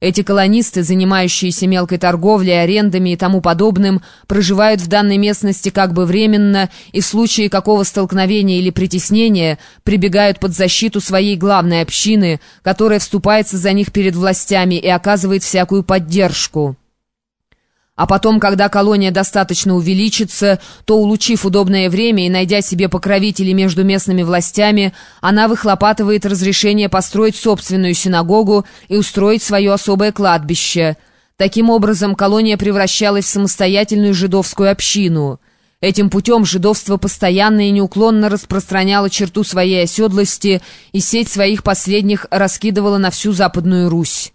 Эти колонисты, занимающиеся мелкой торговлей, арендами и тому подобным, проживают в данной местности как бы временно и в случае какого столкновения или притеснения прибегают под защиту своей главной общины, которая вступается за них перед властями и оказывает всякую поддержку. А потом, когда колония достаточно увеличится, то, улучив удобное время и найдя себе покровителей между местными властями, она выхлопатывает разрешение построить собственную синагогу и устроить свое особое кладбище. Таким образом, колония превращалась в самостоятельную жидовскую общину. Этим путем жидовство постоянно и неуклонно распространяло черту своей оседлости и сеть своих последних раскидывала на всю Западную Русь.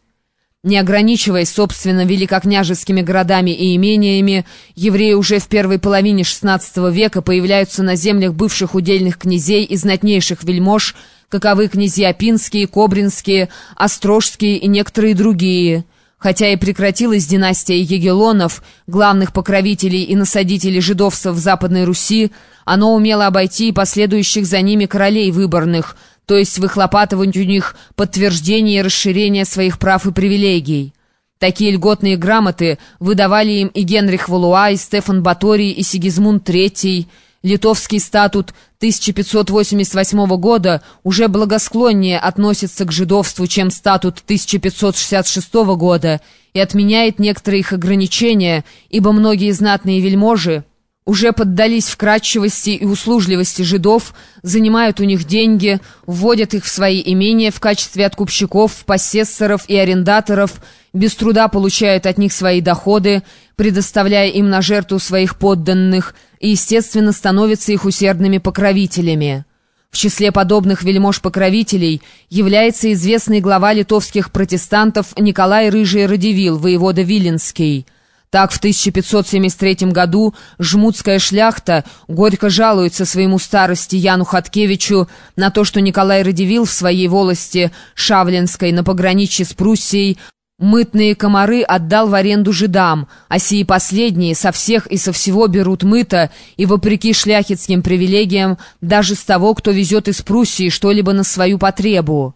Не ограничиваясь, собственно, великокняжескими городами и имениями, евреи уже в первой половине XVI века появляются на землях бывших удельных князей и знатнейших вельмож, каковы князья Пинские, Кобринские, Острожские и некоторые другие. Хотя и прекратилась династия Егелонов, главных покровителей и насадителей жидовства в Западной Руси, оно умело обойти и последующих за ними королей выборных – то есть выхлопатывать у них подтверждение и расширение своих прав и привилегий. Такие льготные грамоты выдавали им и Генрих Валуа, и Стефан Баторий, и Сигизмунд III. Литовский статут 1588 года уже благосклоннее относится к жидовству, чем статут 1566 года, и отменяет некоторые их ограничения, ибо многие знатные вельможи уже поддались вкрадчивости и услужливости жидов, занимают у них деньги, вводят их в свои имения в качестве откупщиков, посессоров и арендаторов, без труда получают от них свои доходы, предоставляя им на жертву своих подданных и, естественно, становятся их усердными покровителями. В числе подобных вельмож-покровителей является известный глава литовских протестантов Николай Рыжий Радивил, воевода Виленский – так в 1573 году жмутская шляхта горько жалуется своему старости Яну Хаткевичу на то, что Николай Радивил в своей волости Шавленской на пограничье с Пруссией Мытные комары отдал в аренду жидам, а сии последние со всех и со всего берут мыто, и, вопреки шляхетским привилегиям, даже с того, кто везет из Пруссии что-либо на свою потребу.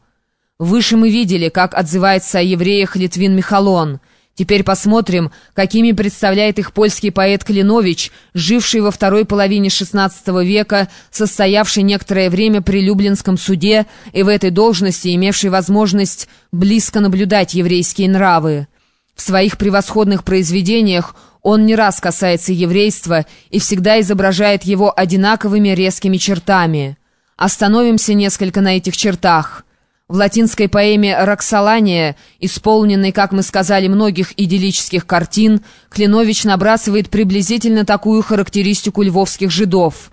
Выше мы видели, как отзывается о евреях Литвин Михалон – Теперь посмотрим, какими представляет их польский поэт Клинович, живший во второй половине XVI века, состоявший некоторое время при Люблинском суде и в этой должности имевший возможность близко наблюдать еврейские нравы. В своих превосходных произведениях он не раз касается еврейства и всегда изображает его одинаковыми резкими чертами. Остановимся несколько на этих чертах – в латинской поэме «Роксолания», исполненной, как мы сказали, многих идиллических картин, Клинович набрасывает приблизительно такую характеристику львовских жидов.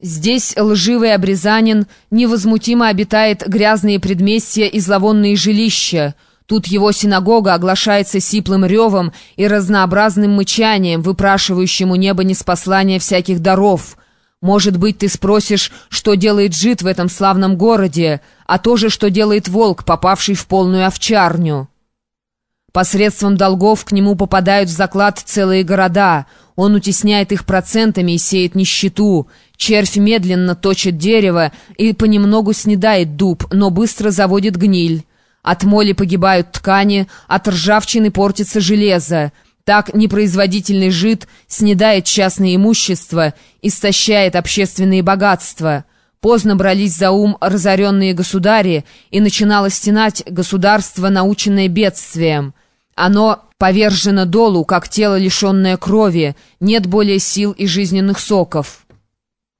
Здесь лживый обрезанин невозмутимо обитает грязные предместья и зловонные жилища. Тут его синагога оглашается сиплым ревом и разнообразным мычанием, выпрашивающим у неба неспослания всяких даров — может быть, ты спросишь, что делает жид в этом славном городе, а то же, что делает волк, попавший в полную овчарню. Посредством долгов к нему попадают в заклад целые города. Он утесняет их процентами и сеет нищету. Червь медленно точит дерево и понемногу снедает дуб, но быстро заводит гниль. От моли погибают ткани, от ржавчины портится железо. Так непроизводительный жид снедает частное имущество, истощает общественные богатства. Поздно брались за ум разоренные государи, и начинало стенать государство, наученное бедствием. Оно повержено долу, как тело, лишенное крови, нет более сил и жизненных соков.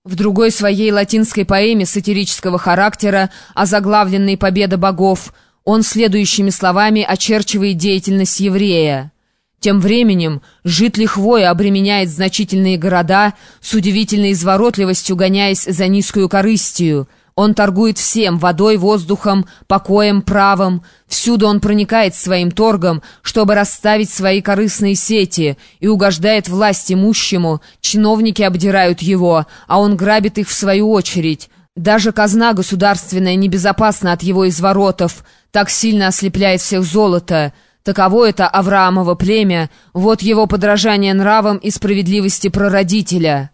В другой своей латинской поэме сатирического характера, озаглавленной «Победа богов», он следующими словами очерчивает деятельность еврея. Тем временем жид лихвой обременяет значительные города, с удивительной изворотливостью гоняясь за низкую корыстью. Он торгует всем — водой, воздухом, покоем, правом. Всюду он проникает своим торгом, чтобы расставить свои корыстные сети, и угождает власть имущему, чиновники обдирают его, а он грабит их в свою очередь. Даже казна государственная небезопасна от его изворотов, так сильно ослепляет всех золото — Таково это Авраамово племя, вот его подражание нравам и справедливости прародителя.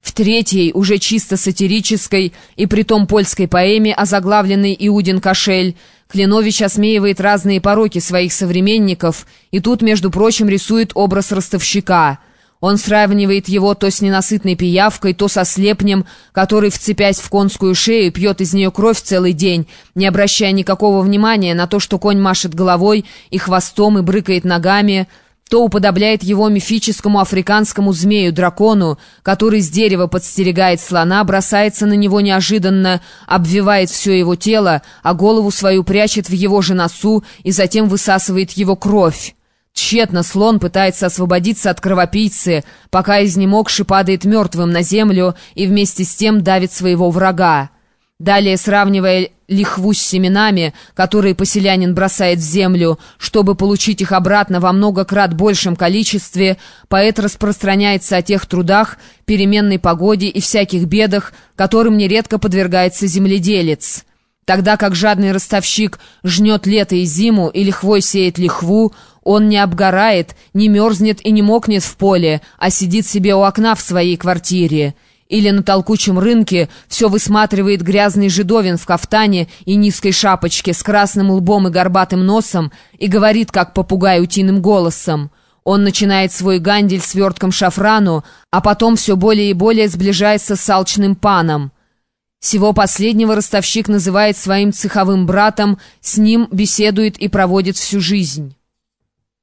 В третьей, уже чисто сатирической и притом польской поэме, озаглавленной «Иудин Кошель», Клинович осмеивает разные пороки своих современников и тут, между прочим, рисует образ ростовщика. Он сравнивает его то с ненасытной пиявкой, то со слепнем, который, вцепясь в конскую шею, пьет из нее кровь целый день, не обращая никакого внимания на то, что конь машет головой и хвостом и брыкает ногами, то уподобляет его мифическому африканскому змею-дракону, который с дерева подстерегает слона, бросается на него неожиданно, обвивает все его тело, а голову свою прячет в его же носу и затем высасывает его кровь. Тщетно слон пытается освободиться от кровопийцы, пока изнемогший падает мертвым на землю и вместе с тем давит своего врага. Далее, сравнивая лихву с семенами, которые поселянин бросает в землю, чтобы получить их обратно во много крат большем количестве, поэт распространяется о тех трудах, переменной погоде и всяких бедах, которым нередко подвергается земледелец. Тогда как жадный ростовщик жнет лето и зиму и лихвой сеет лихву, он не обгорает, не мерзнет и не мокнет в поле, а сидит себе у окна в своей квартире или на толкучем рынке все высматривает грязный жидовин в кафтане и низкой шапочке с красным лбом и горбатым носом и говорит, как попугай утиным голосом. Он начинает свой гандель свертком шафрану, а потом все более и более сближается с алчным паном. Всего последнего ростовщик называет своим цеховым братом, с ним беседует и проводит всю жизнь.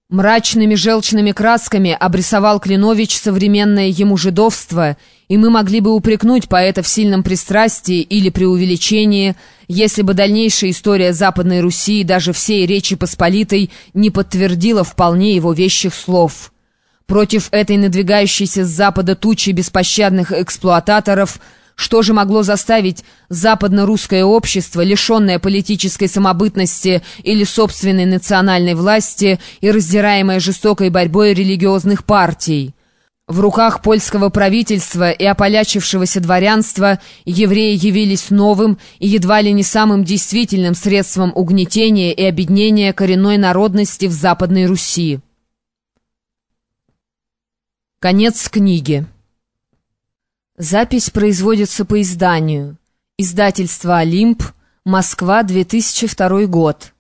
Мрачными желчными красками обрисовал Клинович современное ему жидовство, и мы могли бы упрекнуть поэта в сильном пристрастии или преувеличении, если бы дальнейшая история Западной Руси и даже всей Речи Посполитой не подтвердила вполне его вещих слов. Против этой надвигающейся с запада тучи беспощадных эксплуататоров – что же могло заставить западно-русское общество, лишенное политической самобытности или собственной национальной власти и раздираемое жестокой борьбой религиозных партий? В руках польского правительства и ополячившегося дворянства евреи явились новым и едва ли не самым действительным средством угнетения и обеднения коренной народности в Западной Руси. Конец книги. Запись производится по изданию. Издательство «Олимп», Москва, 2002 год.